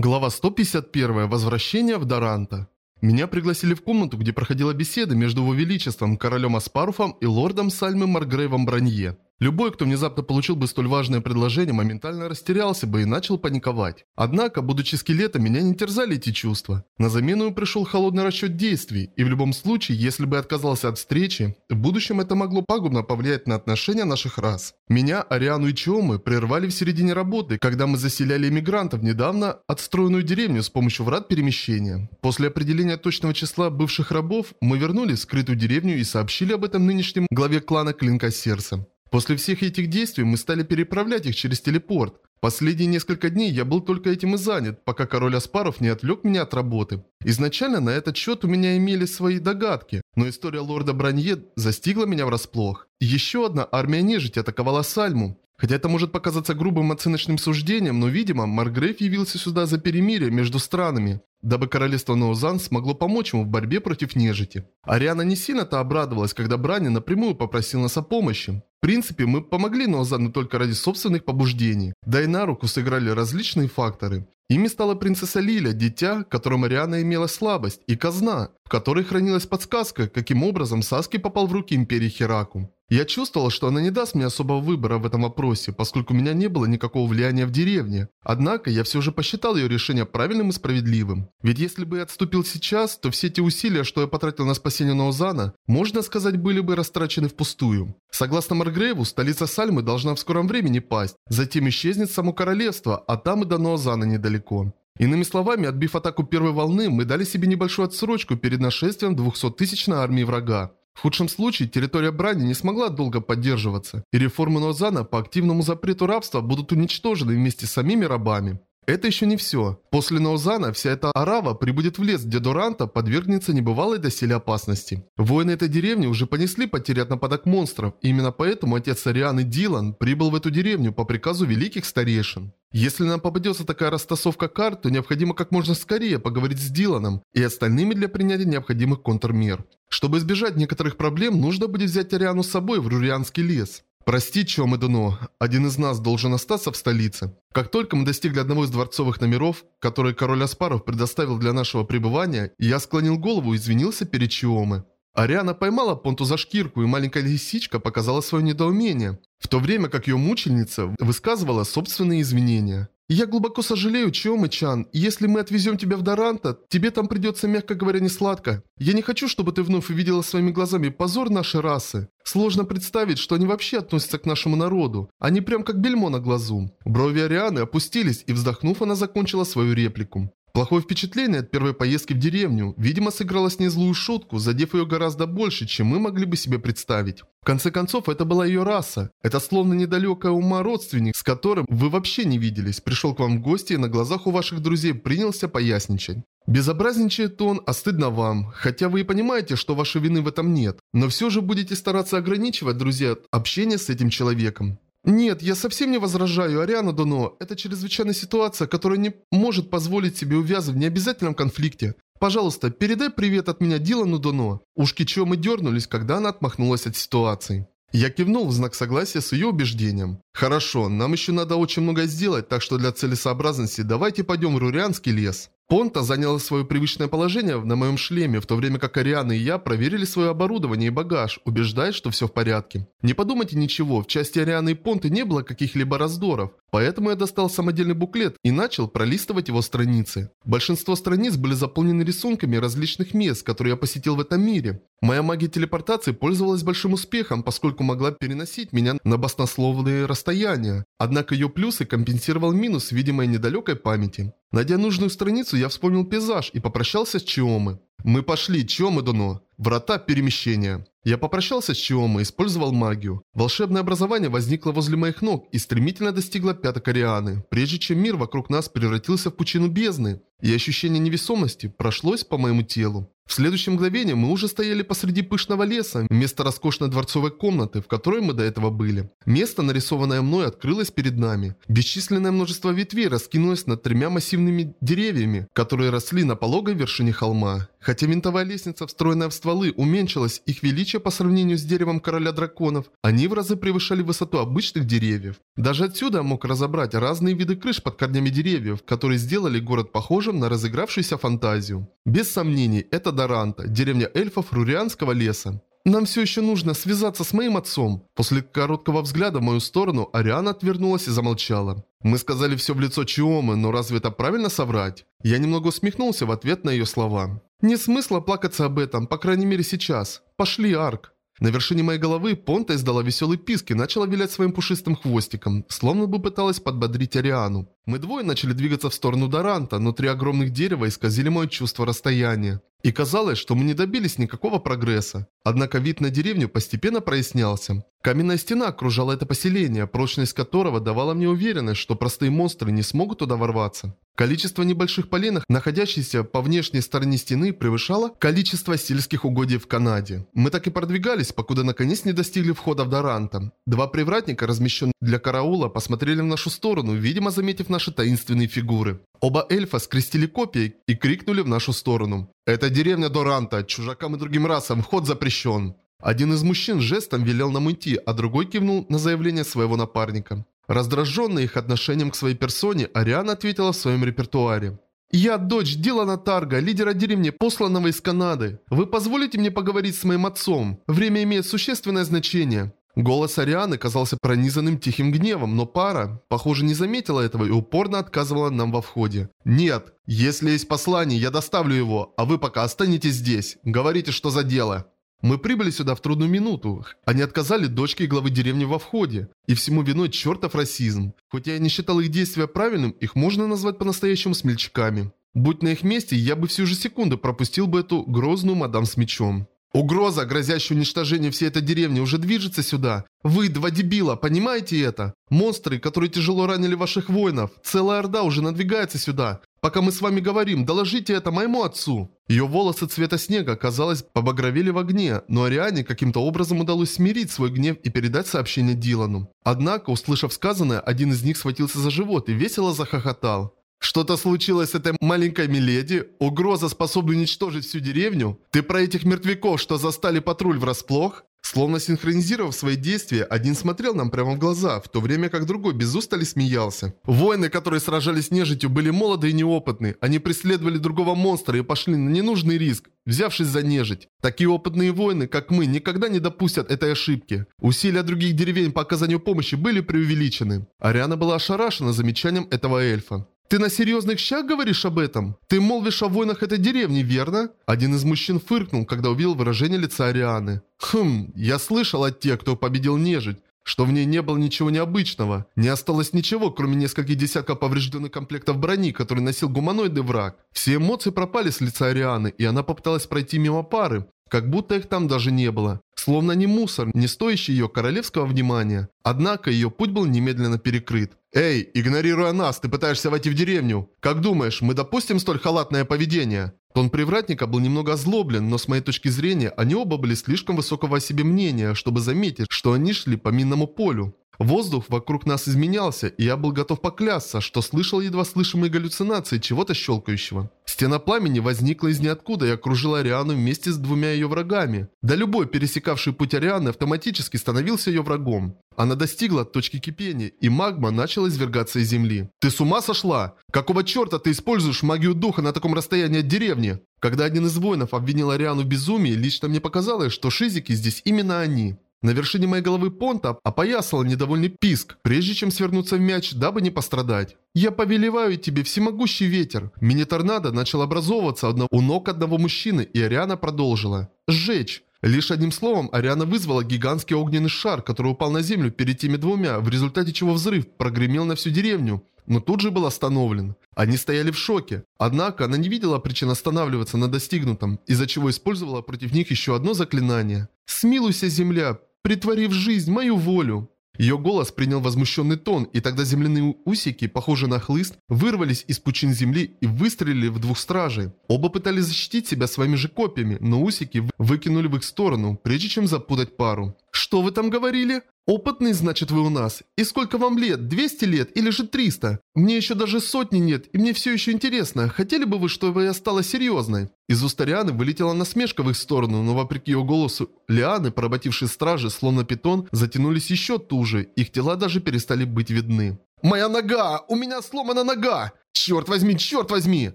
Глава 151. Возвращение в Даранта. Меня пригласили в комнату, где проходила беседа между его величеством, королем Аспаруфом и лордом Сальмы Маргрейвом Бранье. Любой, кто внезапно получил бы столь важное предложение, моментально растерялся бы и начал паниковать. Однако, будучи скелетом, меня не терзали эти чувства. На замену пришел холодный расчет действий, и в любом случае, если бы я отказался от встречи, в будущем это могло пагубно повлиять на отношения наших рас. Меня, Ариану и Чиомы прервали в середине работы, когда мы заселяли иммигрантов в недавно отстроенную деревню с помощью врат перемещения. После определения точного числа бывших рабов, мы вернулись в скрытую деревню и сообщили об этом нынешнем главе клана Клинка Сердца. После всех этих действий мы стали переправлять их через телепорт. Последние несколько дней я был только этим и занят, пока король Аспаров не отвлек меня от работы. Изначально на этот счет у меня имелись свои догадки, но история лорда Бранье застигла меня врасплох. Еще одна армия нежити атаковала Сальму. Хотя это может показаться грубым оценочным суждением, но, видимо, Маргрейв явился сюда за перемирие между странами, дабы королевство Ноузан смогло помочь ему в борьбе против нежити. Ариана не сильно-то обрадовалась, когда Брани напрямую попросил нас о помощи. В принципе, мы помогли Ноузану только ради собственных побуждений, да и на руку сыграли различные факторы. Ими стала принцесса Лиля, дитя, которому Ариана имела слабость, и казна, в которой хранилась подсказка, каким образом Саски попал в руки Империи Хераку. Я чувствовал, что она не даст мне особого выбора в этом вопросе, поскольку у меня не было никакого влияния в деревне. Однако, я все же посчитал ее решение правильным и справедливым. Ведь если бы я отступил сейчас, то все те усилия, что я потратил на спасение Ноузана, можно сказать, были бы растрачены впустую. Согласно Маргрейву, столица Сальмы должна в скором времени пасть, затем исчезнет само королевство, а там и до Ноузана недалеко. Иными словами, отбив атаку первой волны, мы дали себе небольшую отсрочку перед нашествием 200-тысячной армии врага. В худшем случае территория Брани не смогла долго поддерживаться, и реформы Нозана по активному запрету рабства будут уничтожены вместе с самими рабами. Это еще не все. После Наузана вся эта арава прибудет в лес, где Доранта подвергнется небывалой доселе опасности. Воины этой деревни уже понесли потери от нападок монстров, и именно поэтому отец Арианы Дилан прибыл в эту деревню по приказу великих старейшин. Если нам попадется такая растасовка карт, то необходимо как можно скорее поговорить с Диланом и остальными для принятия необходимых контрмер. Чтобы избежать некоторых проблем, нужно будет взять Ариану с собой в Рурианский лес. «Прости, Чом и Дуно, один из нас должен остаться в столице. Как только мы достигли одного из дворцовых номеров, который король Аспаров предоставил для нашего пребывания, я склонил голову и извинился перед Чиомы. Ариана поймала Понту за шкирку, и маленькая лисичка показала свое недоумение, в то время как ее мученица высказывала собственные извинения. «Я глубоко сожалею, Чиомы-чан, если мы отвезем тебя в Даранта, тебе там придется, мягко говоря, не сладко. Я не хочу, чтобы ты вновь увидела своими глазами позор нашей расы. Сложно представить, что они вообще относятся к нашему народу. Они прям как бельмо на глазу». Брови Арианы опустились, и вздохнув, она закончила свою реплику. Плохое впечатление от первой поездки в деревню, видимо, сыграло с ней злую шутку, задев ее гораздо больше, чем мы могли бы себе представить. В конце концов, это была ее раса. Это словно недалекая ума родственник, с которым вы вообще не виделись, пришел к вам в гости и на глазах у ваших друзей принялся поясничать. Безобразничает он, а стыдно вам, хотя вы и понимаете, что вашей вины в этом нет. Но все же будете стараться ограничивать, друзья, общение с этим человеком. Нет, я совсем не возражаю, Ариана Доно. Это чрезвычайная ситуация, которая не может позволить себе увязывать в необязательном конфликте. Пожалуйста, передай привет от меня Дилану Доно. Ушки Чомы дернулись, когда она отмахнулась от ситуации. Я кивнул в знак согласия с ее убеждением. Хорошо, нам еще надо очень много сделать, так что для целесообразности давайте пойдем в Рурианский лес. Понта заняла свое привычное положение на моем шлеме, в то время как Ариана и я проверили свое оборудование и багаж, убеждаясь, что все в порядке. Не подумайте ничего, в части Арианы и Понты не было каких-либо раздоров, поэтому я достал самодельный буклет и начал пролистывать его страницы. Большинство страниц были заполнены рисунками различных мест, которые я посетил в этом мире. Моя магия телепортации пользовалась большим успехом, поскольку могла переносить меня на баснословные расстояния. Однако ее плюсы компенсировал минус, видимой недалекой памяти. Найдя нужную страницу, я вспомнил пейзаж и попрощался с Чиомы. Мы пошли, Чиомы Доно. Врата перемещения. Я попрощался с Чиомой, использовал магию. Волшебное образование возникло возле моих ног и стремительно достигло пяток Арианы, прежде чем мир вокруг нас превратился в пучину бездны. И ощущение невесомости прошлось по моему телу. В следующее мгновение мы уже стояли посреди пышного леса, вместо роскошной дворцовой комнаты, в которой мы до этого были. Место, нарисованное мной, открылось перед нами. Бесчисленное множество ветвей раскинулось над тремя массивными деревьями, которые росли на пологой вершине холма. Хотя винтовая лестница, встроенная в стволы, уменьшилась их величие по сравнению с деревом короля драконов, они в разы превышали высоту обычных деревьев. Даже отсюда я мог разобрать разные виды крыш под корнями деревьев, которые сделали город похожим на разыгравшуюся фантазию. Без сомнений, это Даранта, деревня эльфов Рурианского леса. Нам все еще нужно связаться с моим отцом. После короткого взгляда в мою сторону Ариана отвернулась и замолчала. Мы сказали все в лицо Чиомы, но разве это правильно соврать? Я немного усмехнулся в ответ на ее слова. Нет смысла плакаться об этом, по крайней мере сейчас. Пошли, Арк. На вершине моей головы Понта издала веселый писк и начала вилять своим пушистым хвостиком, словно бы пыталась подбодрить Ариану. Мы двое начали двигаться в сторону Даранта, но три огромных дерева исказили мое чувство расстояния. И казалось, что мы не добились никакого прогресса. Однако вид на деревню постепенно прояснялся. Каменная стена окружала это поселение, прочность которого давала мне уверенность, что простые монстры не смогут туда ворваться. Количество небольших поленов, находящихся по внешней стороне стены, превышало количество сельских угодий в Канаде. Мы так и продвигались, покуда наконец не достигли входа в Даранта. Два привратника, размещенные для караула, посмотрели в нашу сторону, видимо заметив наши таинственные фигуры. Оба эльфа скрестили копии и крикнули в нашу сторону. «Это деревня Доранта, чужакам и другим расам вход запрещен!» Один из мужчин жестом велел нам уйти, а другой кивнул на заявление своего напарника. Раздраженный их отношением к своей персоне, Ариана ответила в своем репертуаре. «Я дочь Дилана Тарга, лидера деревни, посланного из Канады. Вы позволите мне поговорить с моим отцом? Время имеет существенное значение». Голос Арианы казался пронизанным тихим гневом, но пара, похоже, не заметила этого и упорно отказывала нам во входе. «Нет, если есть послание, я доставлю его, а вы пока останетесь здесь. Говорите, что за дело». Мы прибыли сюда в трудную минуту. Они отказали дочке главы деревни во входе. И всему виной чертов расизм. Хотя я не считал их действия правильным, их можно назвать по-настоящему смельчаками. Будь на их месте, я бы всю же секунду пропустил бы эту грозную мадам с мечом. Угроза, грозящая уничтожением всей этой деревни, уже движется сюда. Вы, два дебила, понимаете это? Монстры, которые тяжело ранили ваших воинов. Целая орда уже надвигается сюда. Пока мы с вами говорим, доложите это моему отцу». Ее волосы цвета снега, казалось, побагровели в огне, но Ариане каким-то образом удалось смирить свой гнев и передать сообщение Дилану. Однако, услышав сказанное, один из них схватился за живот и весело захохотал. Что-то случилось с этой маленькой миледи? Угроза, способна уничтожить всю деревню? Ты про этих мертвяков, что застали патруль врасплох? Словно синхронизировав свои действия, один смотрел нам прямо в глаза, в то время как другой без устали смеялся. Воины, которые сражались с нежитью, были молоды и неопытны. Они преследовали другого монстра и пошли на ненужный риск, взявшись за нежить. Такие опытные воины, как мы, никогда не допустят этой ошибки. Усилия других деревень по оказанию помощи были преувеличены. Ариана была ошарашена замечанием этого эльфа. «Ты на серьезных щах говоришь об этом? Ты молвишь о войнах этой деревни, верно?» Один из мужчин фыркнул, когда увидел выражение лица Арианы. «Хм, я слышал от тех, кто победил нежить, что в ней не было ничего необычного. Не осталось ничего, кроме нескольких десятков поврежденных комплектов брони, которые носил гуманоидный враг. Все эмоции пропали с лица Арианы, и она попыталась пройти мимо пары, как будто их там даже не было. Словно не мусор, не стоящий ее королевского внимания. Однако ее путь был немедленно перекрыт. «Эй, игнорируя нас, ты пытаешься войти в деревню. Как думаешь, мы допустим столь халатное поведение?» Тон привратника был немного озлоблен, но с моей точки зрения, они оба были слишком высокого о себе мнения, чтобы заметить, что они шли по минному полю. Воздух вокруг нас изменялся, и я был готов поклясться, что слышал едва слышимые галлюцинации чего-то щелкающего. Стена пламени возникла из ниоткуда и окружила Ариану вместе с двумя ее врагами. Да любой, пересекавший путь Арианы, автоматически становился ее врагом. Она достигла точки кипения, и магма начала извергаться из земли. «Ты с ума сошла? Какого черта ты используешь магию духа на таком расстоянии от деревни?» Когда один из воинов обвинил Ариану в безумии, лично мне показалось, что шизики здесь именно они. На вершине моей головы понта опоясал недовольный писк, прежде чем свернуться в мяч, дабы не пострадать. «Я повелеваю тебе, всемогущий ветер!» Мини-торнадо начал образовываться у ног одного мужчины, и Ариана продолжила. «Сжечь!» Лишь одним словом, Ариана вызвала гигантский огненный шар, который упал на землю перед теми двумя, в результате чего взрыв прогремел на всю деревню, но тут же был остановлен. Они стояли в шоке. Однако она не видела причин останавливаться на достигнутом, из-за чего использовала против них еще одно заклинание. «Смилуйся, земля, притворив жизнь мою волю». Ее голос принял возмущенный тон, и тогда земляные усики, похожие на хлыст, вырвались из пучин земли и выстрелили в двух стражей. Оба пытались защитить себя своими же копьями, но усики выкинули в их сторону, прежде чем запутать пару. «Что вы там говорили?» «Опытный, значит, вы у нас. И сколько вам лет? 200 лет или же 300? Мне еще даже сотни нет, и мне все еще интересно. Хотели бы вы, чтобы я стала серьезной?» Из уст Лианы вылетела насмешка в их сторону, но вопреки ее голосу, Лианы, поработившие стражи, словно питон, затянулись еще туже, их тела даже перестали быть видны. «Моя нога! У меня сломана нога! Черт возьми, черт возьми!»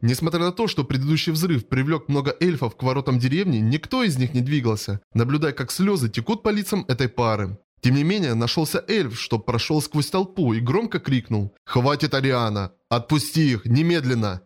Несмотря на то, что предыдущий взрыв привлек много эльфов к воротам деревни, никто из них не двигался, наблюдая, как слезы текут по лицам этой пары. Тем не менее, нашелся эльф, что прошел сквозь толпу и громко крикнул «Хватит, Ариана! Отпусти их! Немедленно!»